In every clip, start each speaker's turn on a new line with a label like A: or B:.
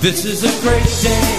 A: This is a great day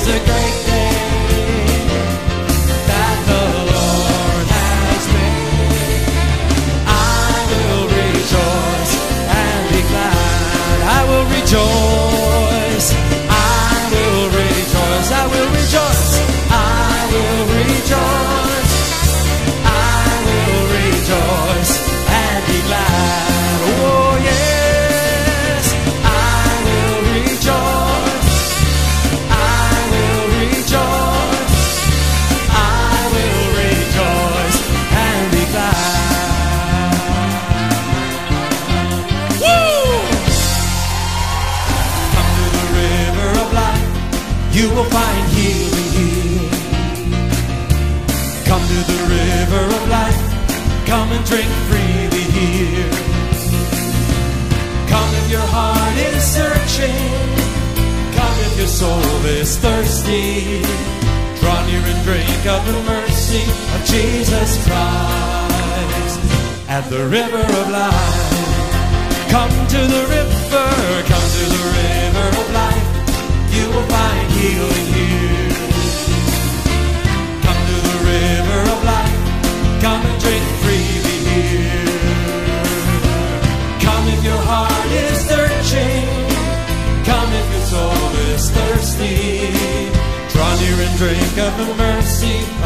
A: is a great the mercy of Jesus Christ at the river of life. Come to the river, come to the river of life. You will find healing here.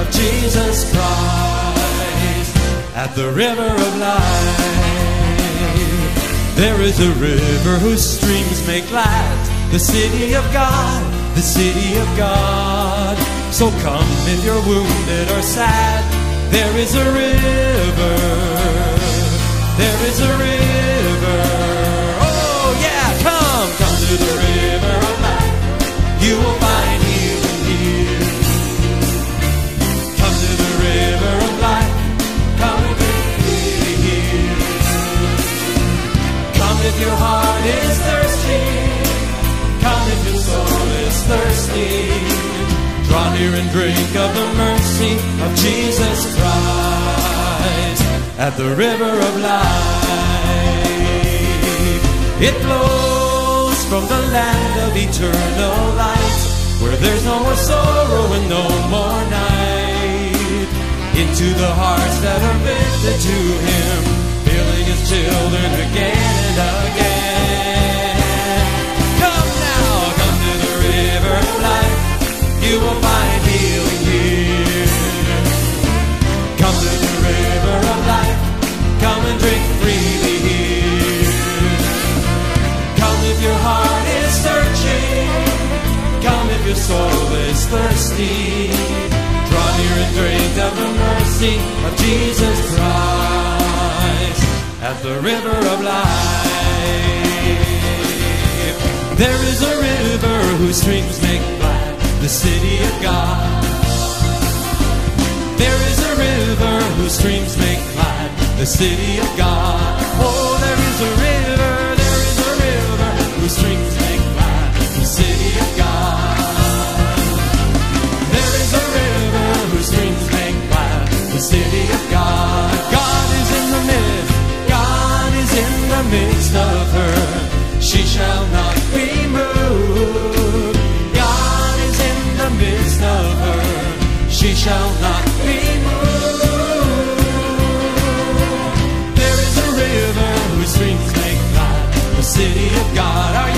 A: Of Jesus Christ at the river of life. There is a river whose streams make glad the city of God, the city of God. So come if you're wounded or sad. There is a river. There is a river. Oh yeah, come, come to the river of life. You will find if your heart is thirsty. Come if your soul is thirsty. Draw near and drink of the mercy of Jesus Christ at the river of life. It flows from the land of eternal light, where there's no more sorrow and no more night. Into the hearts that are lifted to Him, filling His children again and again. Come now, come to the river of life. You will find healing here. Come to the river of life. Come and drink freely here. Come if your heart is searching. Come if your soul is thirsty. Draw near and drink of the mercy of Jesus Christ at the river of life. There is a river whose streams make glad the city of God. There is a river whose streams make glad the city of God. Oh, there is a river, there is a river whose streams make glad the city of God. There is a river whose streams make glad the city of God. The midst of her. She shall not be moved. God is in the midst of her. She shall not be moved. There is a river whose streams make glad the city of God.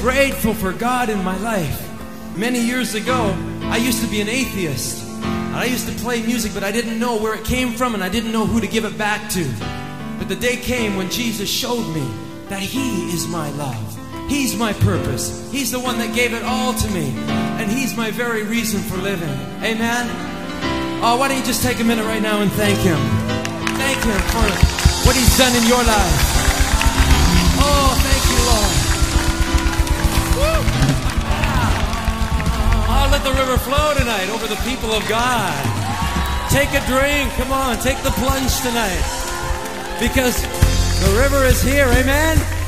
A: grateful for God in my life. Many years ago, I used to be an atheist. I used to play music, but I didn't know where it came from and I didn't know who to give it back to. But the day came when Jesus showed me that He is my love. He's my purpose. He's the one that gave it all to me. And He's my very reason for living. Amen? Oh, why don't you just take a minute right now and thank Him? Thank Him for what He's done in your life. let the river flow tonight over the people of God. Take a drink. Come on, take the plunge tonight. Because the river is here. Amen.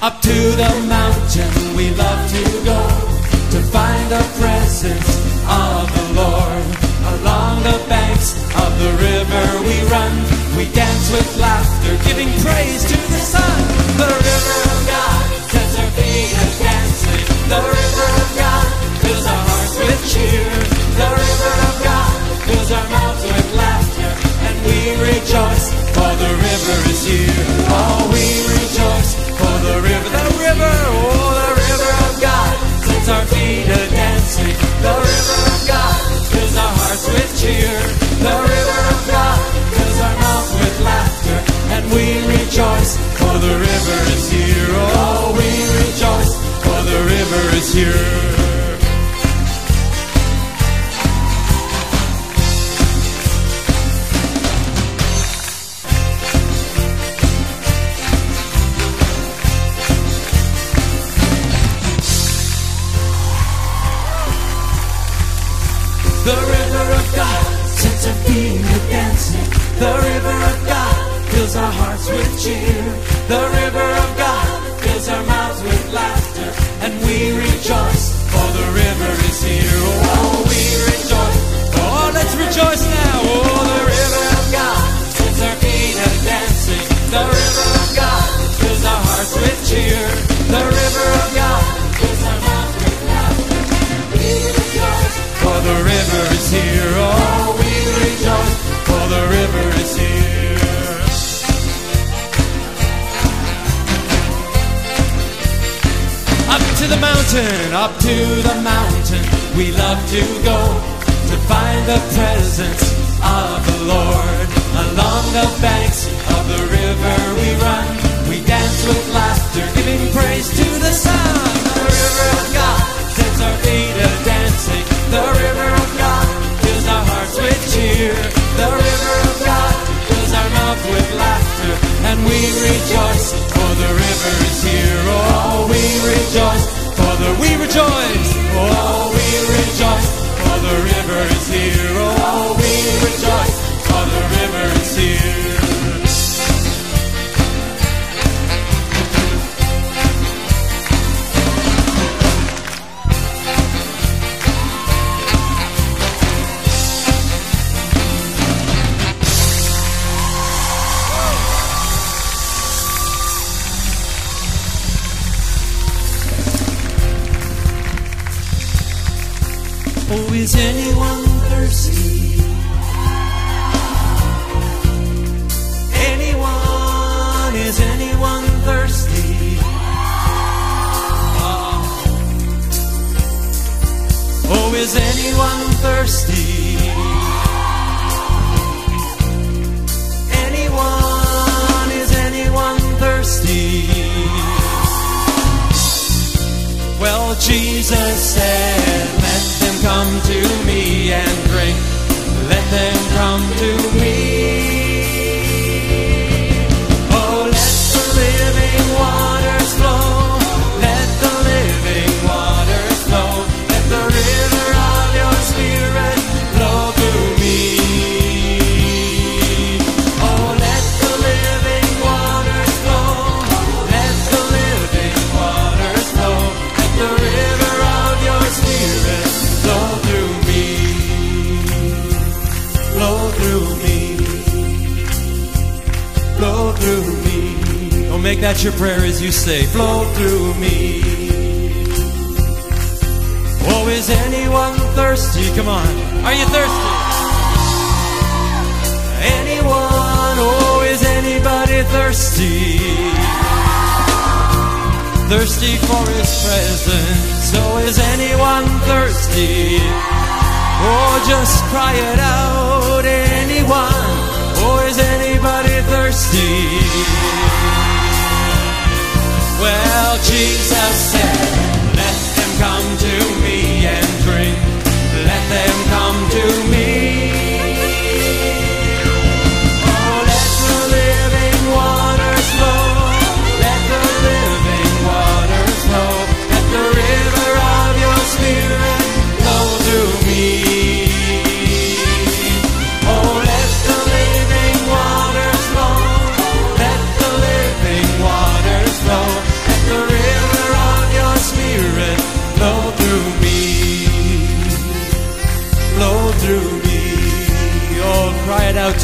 A: Up to the mountain we love to go to find the presence of the Lord. Along the banks of the river we run, we dance with laughter, giving praise to the Son. The river of God sets our feet a dancing. The river of God fills our hearts with cheer. The river of God fills our mouths with laughter, and we rejoice, for the river is here. Oh, we rejoice the river, the river, oh, the river of God sets our feet a dancing. The river of God fills our hearts with cheer. The river of God fills our mouths with laughter, and we rejoice, for the river is here. Oh, we rejoice, for the river is here. The river mountain, up to the mountain, we love to go to find the presence of the Lord. Along the banks of the river we run, we dance with laughter, giving praise to the Son. The river of God sets our feet a dancing. The river of God fills our hearts with cheer. The river of God fills our mouth with laughter, and we rejoice, for the river is here. Oh, we rejoice, for the we rejoice. Oh, we rejoice, for the river is here. Oh, oh we rejoice, for the river is here. Oh, is anyone thirsty? Anyone, is anyone thirsty? Ah. Oh, is anyone thirsty? Anyone, is anyone thirsty? Well, Jesus said, them come to me and drink. Let them come to me. Make that your prayer as you say, flow through me. Oh, is anyone thirsty? Come on. Are you thirsty? Anyone? Oh, is anybody thirsty? Thirsty for his presence. Oh, is anyone thirsty? Oh, just cry it out. Anyone? Oh, is anybody thirsty? Well, Jesus said, Let them come to me and drink. Let them come to me.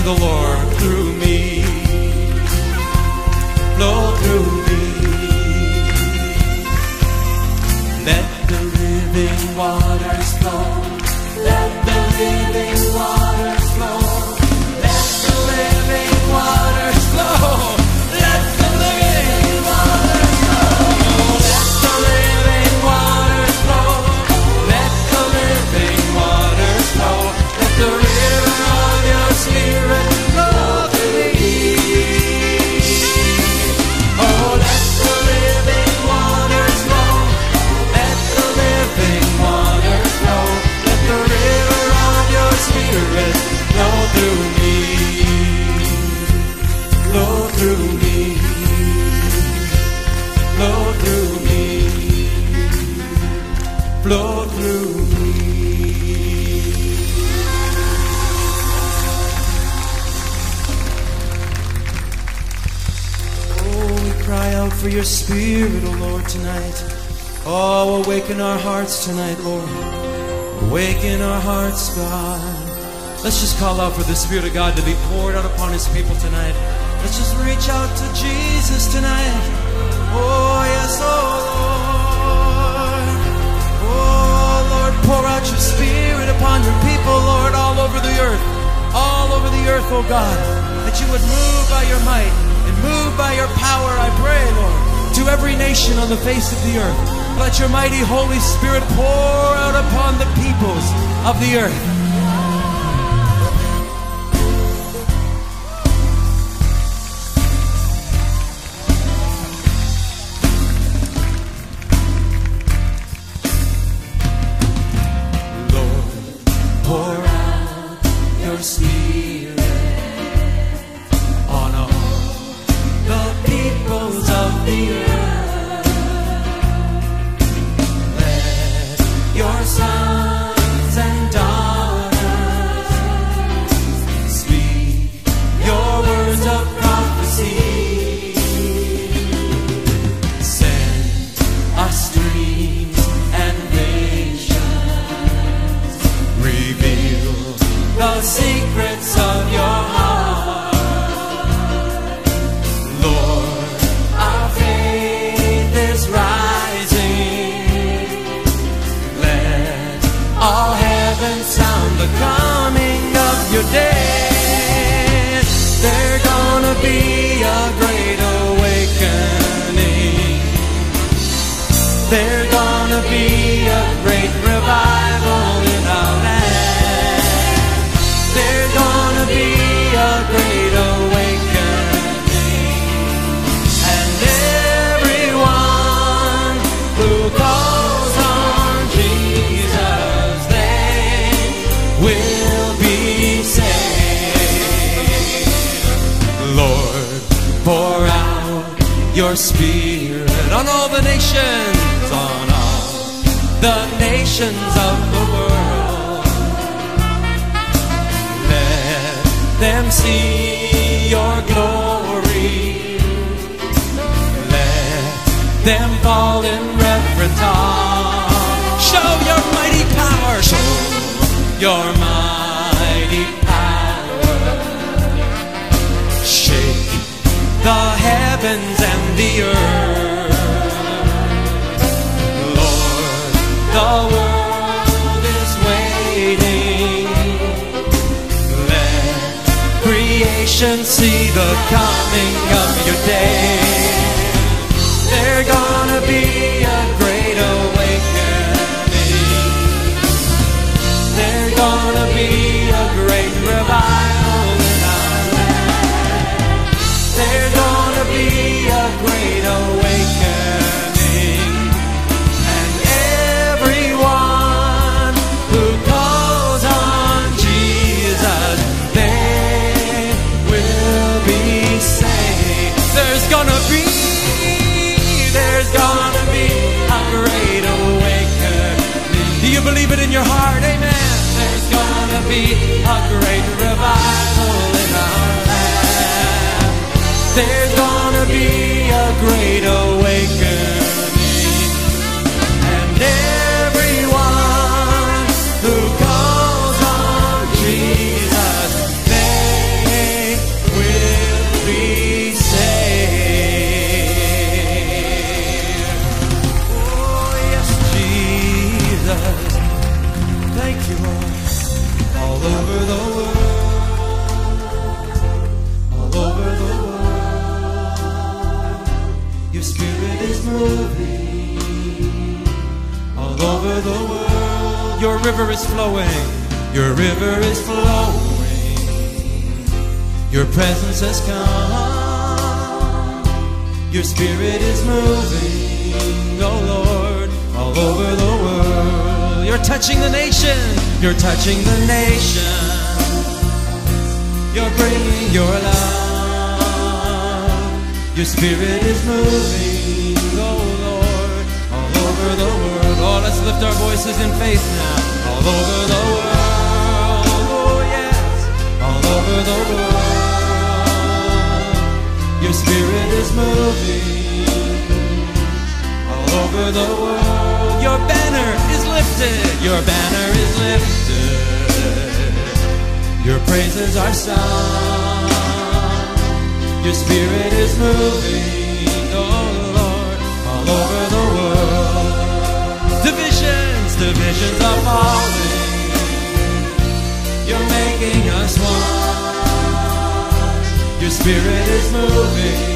A: The Lord through me. Flow through me. Let the living waters awaken our hearts tonight, Lord. Awaken our hearts, God. Let's just call out for the Spirit of God to be poured out upon His people tonight. Let's just reach out to Jesus tonight. Oh, yes, oh Lord. Oh, Lord, pour out your Spirit upon your people, Lord, all over the earth. All over the earth, oh God. That you would move by your might and move by your power, I pray, Lord, to every nation on the face of the earth. Let your mighty Holy Spirit pour out upon the peoples of the earth. Lord, pour out your spirit nations of the world. Let them see your glory. Let them fall in reverent awe. Show your mighty power. Show your mighty power. Shake the heavens and the earth. see the coming of your day. There's gonna be a great awakening. There's gonna be a great revival. your heart, amen. There's gonna be a great revival in our land. There's gonna be a great Your spirit is moving, oh Lord, all over the world. Divisions, divisions are falling. You're making us one. Your spirit is moving.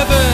A: never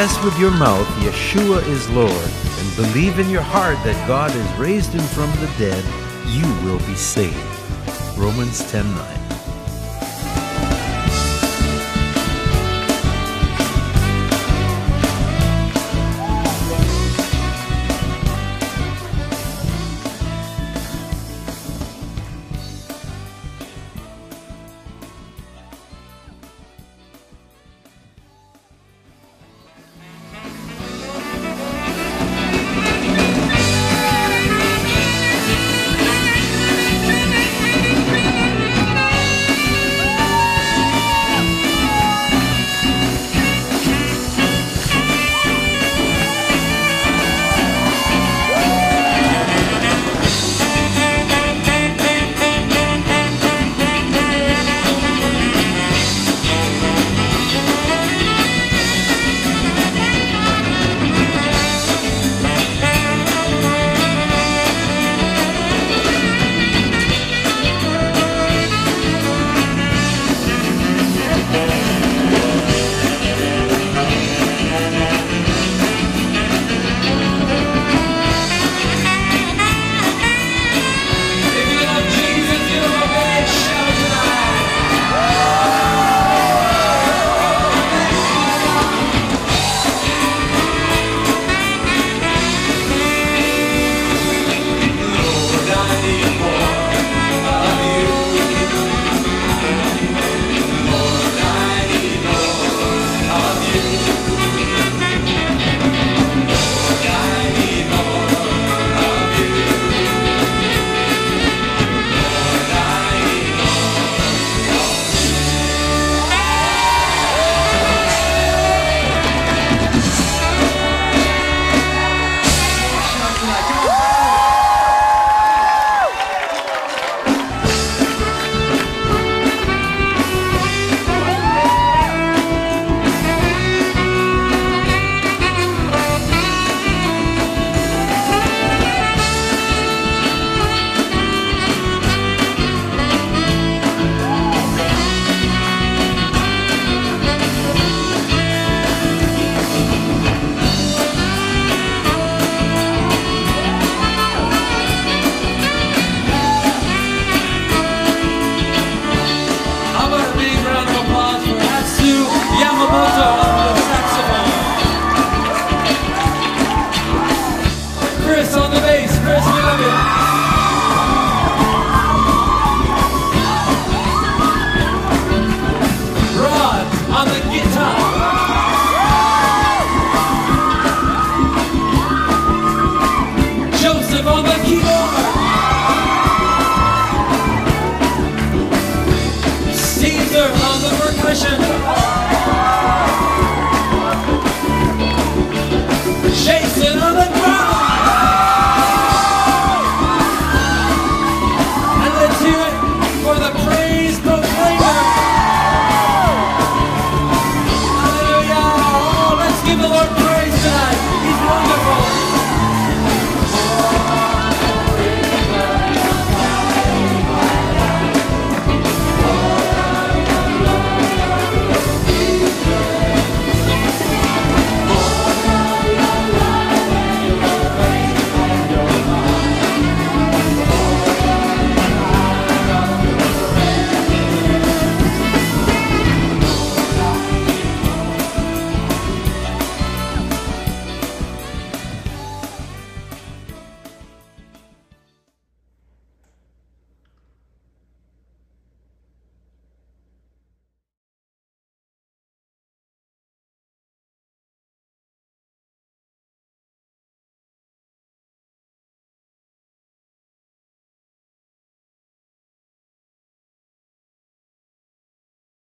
B: confess with your mouth Yeshua is Lord and believe in your heart that God has raised him from the dead, you will be saved. Romans
A: 10 9.